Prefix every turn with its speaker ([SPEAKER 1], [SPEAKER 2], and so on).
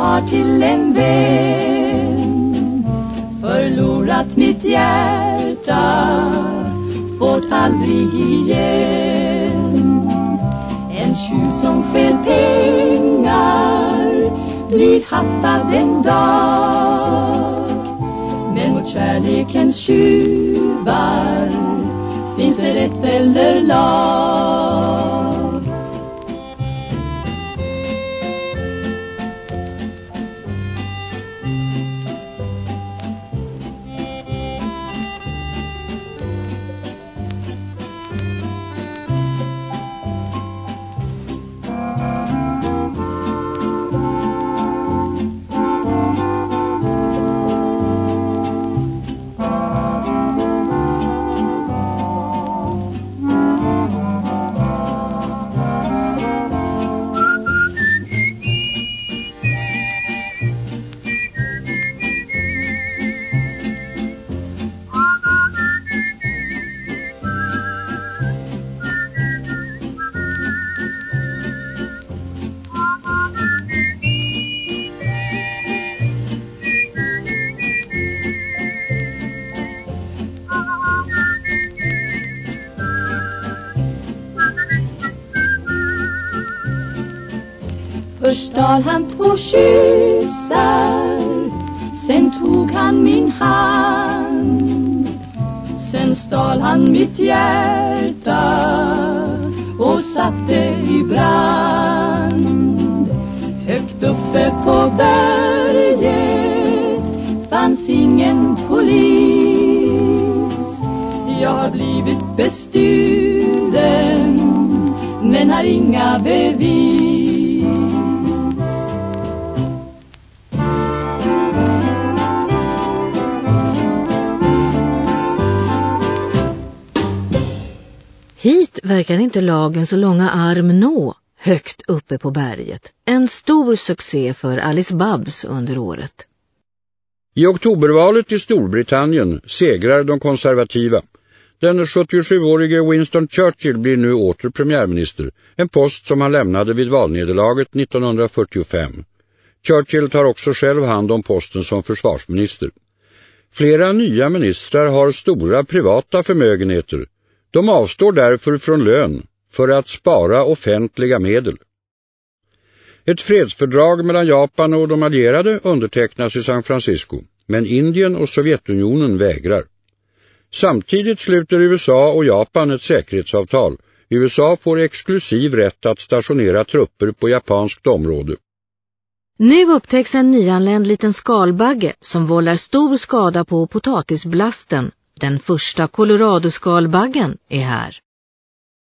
[SPEAKER 1] har till en vän Förlorat mitt hjärta Fått aldrig igen. En tjuv som skäl pengar Blir haffad en dag. Men mot kärlekens tjuvar Finns det rätt eller lag. Först stal han två kyssar. Sen tog han min hand. Sen stal han mitt hjärta Och satte i brand. Högt uppe på berget Fanns ingen polis. Jag har blivit bestulen Men har inga bevis.
[SPEAKER 2] Hit verkar inte lagens långa arm nå, högt uppe på berget. En stor succé för Alice Babs under året.
[SPEAKER 3] I oktobervalet i Storbritannien segrar de konservativa. Den 77-årige Winston Churchill blir nu åter premiärminister, en post som han lämnade vid valnederlaget 1945. Churchill tar också själv hand om posten som försvarsminister. Flera nya ministrar har stora privata förmögenheter, de avstår därför från lön för att spara offentliga medel. Ett fredsfördrag mellan Japan och de allierade undertecknas i San Francisco, men Indien och Sovjetunionen vägrar. Samtidigt sluter USA och Japan ett säkerhetsavtal. USA får exklusiv rätt att stationera trupper på japanskt område.
[SPEAKER 2] Nu upptäcks en nyanländ liten skalbagge som vållar stor skada på potatisblasten den första Colorado-skalbaggen är här.